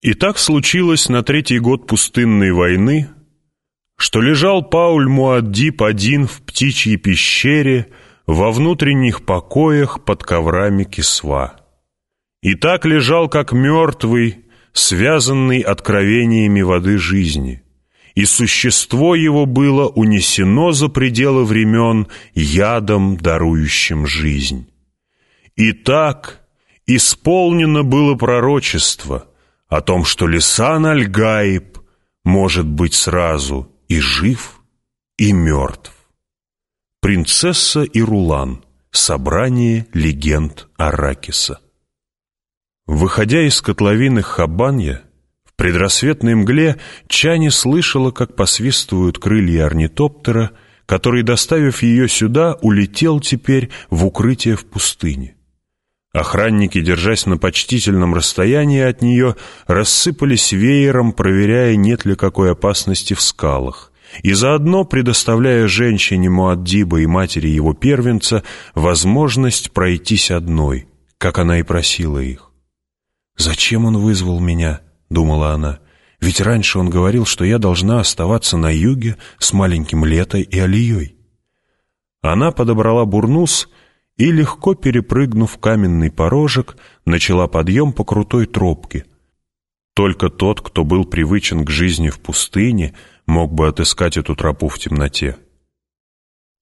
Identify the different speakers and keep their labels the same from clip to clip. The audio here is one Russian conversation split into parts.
Speaker 1: И так случилось на третий год пустынной войны, что лежал Пауль Муаддиб один в птичьей пещере во внутренних покоях под коврами кисва. И так лежал, как мертвый, связанный откровениями воды жизни, и существо его было унесено за пределы времен ядом, дарующим жизнь. И так исполнено было пророчество — о том, что Лисан Аль-Гаиб может быть сразу и жив, и мертв. Принцесса и Рулан. Собрание легенд Аракиса. Выходя из котловины Хабанья, в предрассветной мгле Чани слышала, как посвистывают крылья орнитоптера, который, доставив ее сюда, улетел теперь в укрытие в пустыне. Охранники, держась на почтительном расстоянии от нее, рассыпались веером, проверяя, нет ли какой опасности в скалах, и заодно предоставляя женщине Муаддиба и матери его первенца возможность пройтись одной, как она и просила их. «Зачем он вызвал меня?» — думала она. «Ведь раньше он говорил, что я должна оставаться на юге с маленьким Летой и Алией». Она подобрала бурнус — и, легко перепрыгнув каменный порожек, начала подъем по крутой тропке. Только тот, кто был привычен к жизни в пустыне, мог бы отыскать эту тропу в темноте.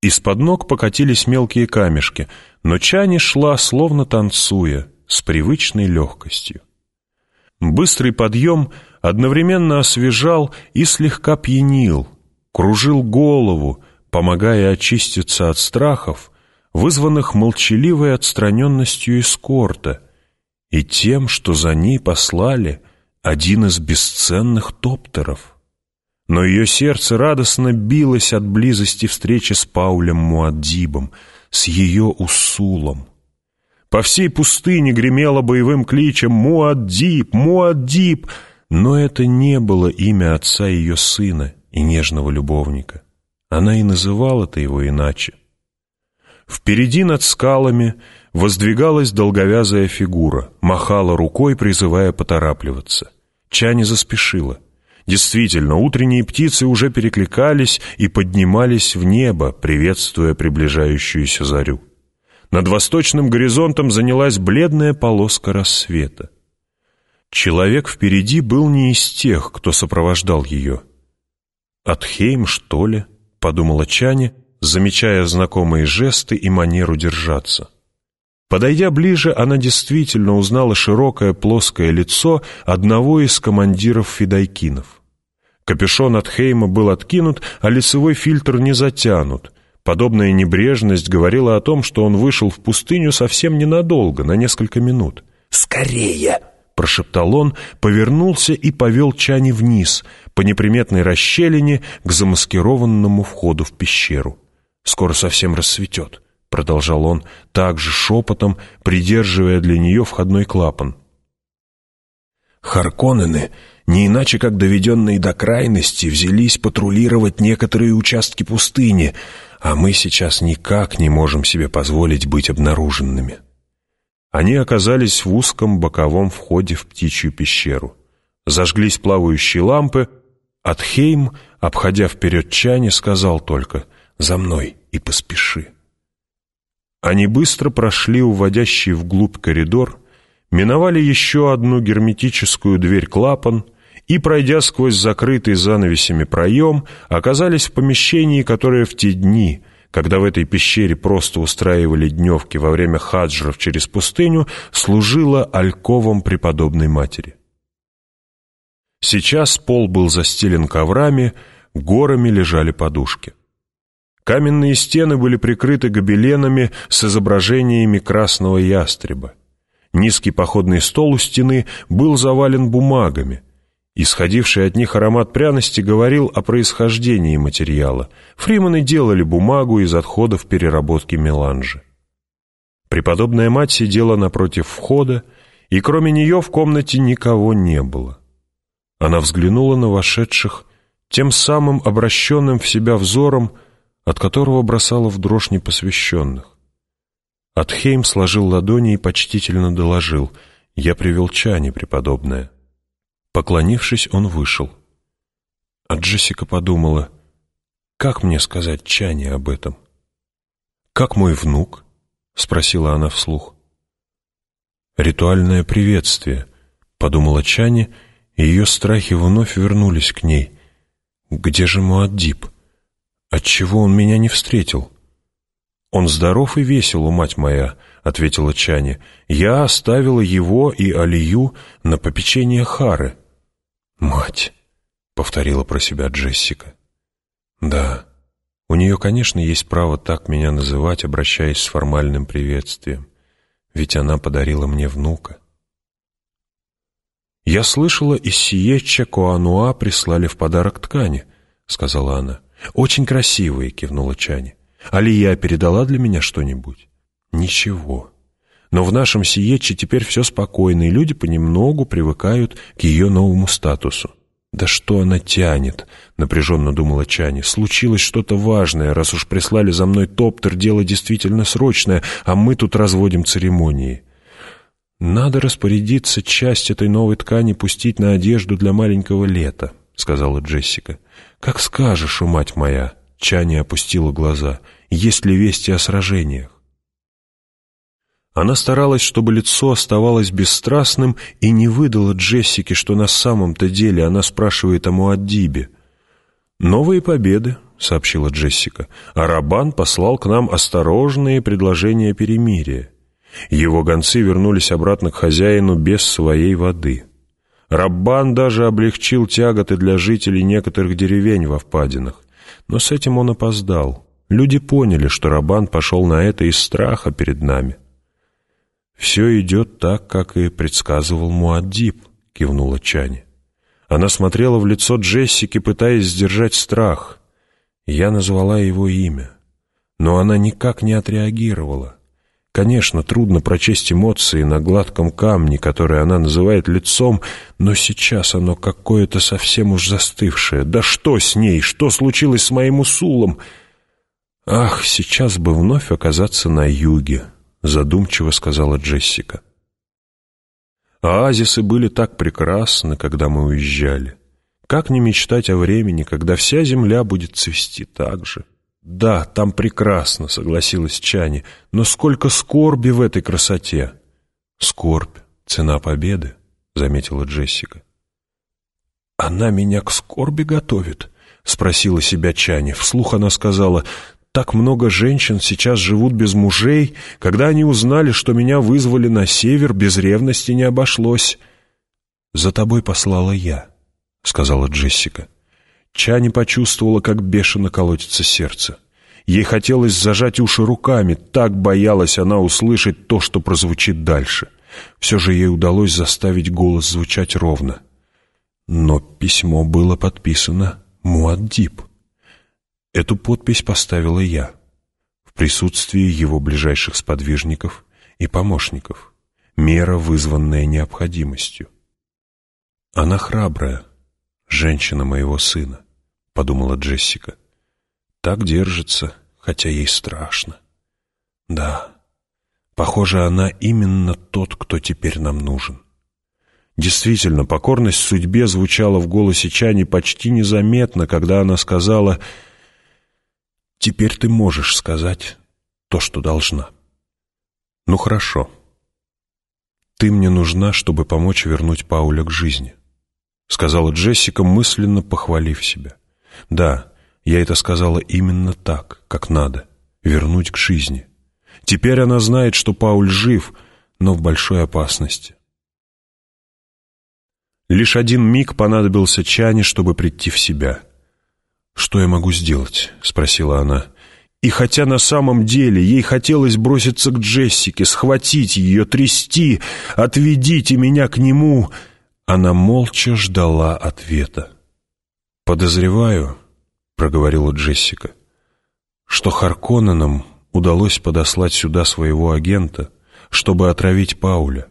Speaker 1: Из-под ног покатились мелкие камешки, но Чани шла, словно танцуя, с привычной легкостью. Быстрый подъем одновременно освежал и слегка пьянил, кружил голову, помогая очиститься от страхов — вызванных молчаливой отстраненностью эскорта и тем, что за ней послали один из бесценных топтеров. Но ее сердце радостно билось от близости встречи с Паулем Муаддибом, с ее Усулом. По всей пустыне гремело боевым кличем «Муаддиб! Муаддиб!», но это не было имя отца ее сына и нежного любовника. Она и называла-то его иначе — Впереди над скалами воздвигалась долговязая фигура, махала рукой, призывая поторапливаться. Чани заспешила. Действительно, утренние птицы уже перекликались и поднимались в небо, приветствуя приближающуюся зарю. Над восточным горизонтом занялась бледная полоска рассвета. Человек впереди был не из тех, кто сопровождал ее. «Атхейм, что ли?» — подумала Чани — замечая знакомые жесты и манеру держаться. Подойдя ближе, она действительно узнала широкое плоское лицо одного из командиров фидайкинов. Капюшон от Хейма был откинут, а лицевой фильтр не затянут. Подобная небрежность говорила о том, что он вышел в пустыню совсем ненадолго, на несколько минут. «Скорее!» — прошептал он, повернулся и повел Чани вниз, по неприметной расщелине к замаскированному входу в пещеру. Скоро совсем рассветет», — продолжал он, также шепотом, придерживая для нее входной клапан. Харконнены, не иначе как доведенные до крайности, взялись патрулировать некоторые участки пустыни, а мы сейчас никак не можем себе позволить быть обнаруженными. Они оказались в узком боковом входе в птичью пещеру. Зажглись плавающие лампы. Атхейм, обходя вперед Чани, сказал только за мной и поспеши». Они быстро прошли уводящий вглубь коридор, миновали еще одну герметическую дверь-клапан и, пройдя сквозь закрытый занавесями проем, оказались в помещении, которое в те дни, когда в этой пещере просто устраивали дневки во время хаджров через пустыню, служило альковом преподобной матери. Сейчас пол был застелен коврами, горами лежали подушки. Каменные стены были прикрыты гобеленами с изображениями красного ястреба. Низкий походный стол у стены был завален бумагами. Исходивший от них аромат пряности говорил о происхождении материала. Фриманы делали бумагу из отходов переработки меланжи. Преподобная мать сидела напротив входа, и кроме нее в комнате никого не было. Она взглянула на вошедших, тем самым обращенным в себя взором, от которого бросало в дрожь непосвященных. Атхейм сложил ладони и почтительно доложил. «Я привел чани, преподобная». Поклонившись, он вышел. А Джессика подумала, как мне сказать Чане об этом? «Как мой внук?» — спросила она вслух. «Ритуальное приветствие», — подумала Чане, и ее страхи вновь вернулись к ней. «Где же Муаддиб? Отчего он меня не встретил?» «Он здоров и весел, мать моя», — ответила Чане. «Я оставила его и Алию на попечение Хары». «Мать», — повторила про себя Джессика. «Да, у нее, конечно, есть право так меня называть, обращаясь с формальным приветствием, ведь она подарила мне внука». «Я слышала, из Сиеча Коануа прислали в подарок ткани», — сказала она. «Очень красивые», — кивнула Чани. «Алия передала для меня что-нибудь?» «Ничего. Но в нашем Сиече теперь все спокойно, и люди понемногу привыкают к ее новому статусу. «Да что она тянет?» — напряженно думала Чани. «Случилось что-то важное. Раз уж прислали за мной топтер, дело действительно срочное, а мы тут разводим церемонии». «Надо распорядиться часть этой новой ткани пустить на одежду для маленького лета», — сказала Джессика. «Как скажешь, у мать моя!» — Чани опустила глаза. «Есть ли вести о сражениях?» Она старалась, чтобы лицо оставалось бесстрастным и не выдала Джессике, что на самом-то деле она спрашивает о Муаддибе. «Новые победы», — сообщила Джессика. «Арабан послал к нам осторожные предложения перемирия. Его гонцы вернулись обратно к хозяину без своей воды. Раббан даже облегчил тяготы для жителей некоторых деревень во впадинах. Но с этим он опоздал. Люди поняли, что Раббан пошел на это из страха перед нами». «Все идет так, как и предсказывал Муаддиб», — кивнула Чани. Она смотрела в лицо Джессики, пытаясь сдержать страх. Я назвала его имя, но она никак не отреагировала. Конечно, трудно прочесть эмоции на гладком камне, который она называет лицом, но сейчас оно какое-то совсем уж застывшее. Да что с ней? Что случилось с моим усулом? Ах, сейчас бы вновь оказаться на юге, задумчиво сказала Джессика. Оазисы были так прекрасны, когда мы уезжали. Как не мечтать о времени, когда вся земля будет цвести так же? Да, там прекрасно, согласилась Чани, но сколько скорби в этой красоте. Скорбь — цена победы, заметила Джессика. Она меня к скорби готовит, спросила себя Чани. Вслух она сказала, так много женщин сейчас живут без мужей. Когда они узнали, что меня вызвали на север, без ревности не обошлось. «За тобой послала я», — сказала Джессика. Чани почувствовала, как бешено колотится сердце. Ей хотелось зажать уши руками, так боялась она услышать то, что прозвучит дальше. Все же ей удалось заставить голос звучать ровно. Но письмо было подписано Муаддиб. Эту подпись поставила я в присутствии его ближайших сподвижников и помощников. Мера, вызванная необходимостью. «Она храбрая, женщина моего сына», — подумала Джессика. «Так держится, хотя ей страшно. Да, похоже, она именно тот, кто теперь нам нужен». Действительно, покорность судьбе звучала в голосе Чани почти незаметно, когда она сказала Теперь ты можешь сказать то, что должна. Ну хорошо. Ты мне нужна, чтобы помочь вернуть Пауля к жизни, сказала Джессика, мысленно похвалив себя. Да, я это сказала именно так, как надо, вернуть к жизни. Теперь она знает, что Пауль жив, но в большой опасности. Лишь один миг понадобился Чане, чтобы прийти в себя — «Что я могу сделать?» — спросила она. И хотя на самом деле ей хотелось броситься к Джессике, схватить ее, трясти, «Отведите меня к нему!» Она молча ждала ответа. «Подозреваю», — проговорила Джессика, «что Харконненам удалось подослать сюда своего агента, чтобы отравить Пауля.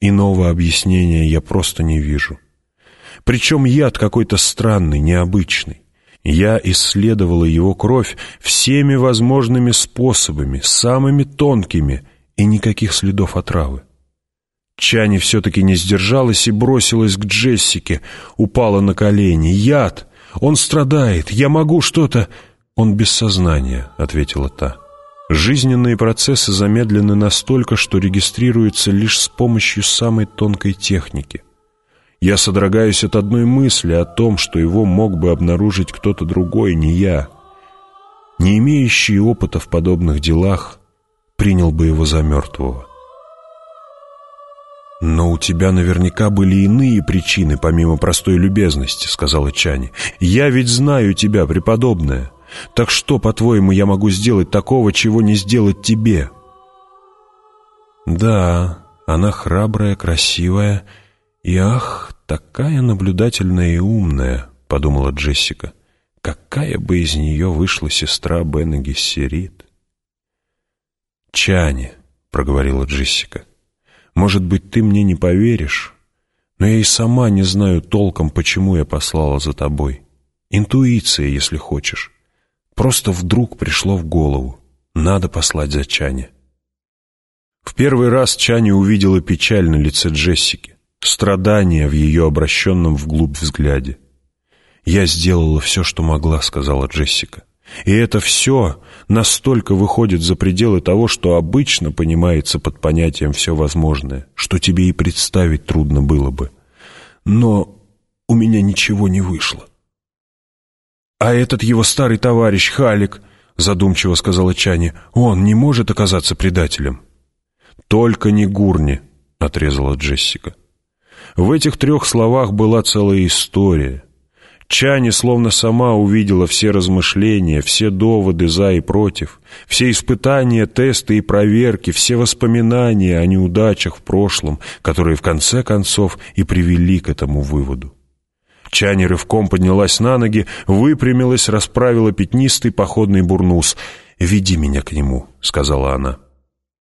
Speaker 1: Иного объяснения я просто не вижу. Причем яд какой-то странный, необычный. Я исследовала его кровь всеми возможными способами, самыми тонкими, и никаких следов отравы. Чани все-таки не сдержалась и бросилась к Джессике, упала на колени. «Яд! Он страдает! Я могу что-то...» «Он без сознания», — ответила та. «Жизненные процессы замедлены настолько, что регистрируются лишь с помощью самой тонкой техники. Я содрогаюсь от одной мысли о том, что его мог бы обнаружить кто-то другой, не я. Не имеющий опыта в подобных делах, принял бы его за мертвого». «Но у тебя наверняка были иные причины, помимо простой любезности», — сказала Чани. «Я ведь знаю тебя, преподобная. Так что, по-твоему, я могу сделать такого, чего не сделать тебе?» «Да, она храбрая, красивая и, ах, такая наблюдательная и умная», — подумала Джессика. «Какая бы из нее вышла сестра Бена Гессерит?» «Чани», — проговорила Джессика, — может быть, ты мне не поверишь, но я и сама не знаю толком, почему я послала за тобой. Интуиция, если хочешь. Просто вдруг пришло в голову. Надо послать за Чане. В первый раз Чани увидела печаль на лице Джессики, страдания в ее обращенном вглубь взгляде. «Я сделала все, что могла», — сказала Джессика. И это все настолько выходит за пределы того, что обычно понимается под понятием «все возможное», что тебе и представить трудно было бы. Но у меня ничего не вышло. «А этот его старый товарищ Халик», — задумчиво сказала Чани, — «он не может оказаться предателем». «Только не Гурни», — отрезала Джессика. В этих трех словах была целая история — Чани словно сама увидела все размышления, все доводы за и против, все испытания, тесты и проверки, все воспоминания о неудачах в прошлом, которые в конце концов и привели к этому выводу. Чани рывком поднялась на ноги, выпрямилась, расправила пятнистый походный бурнус. «Веди меня к нему», — сказала она.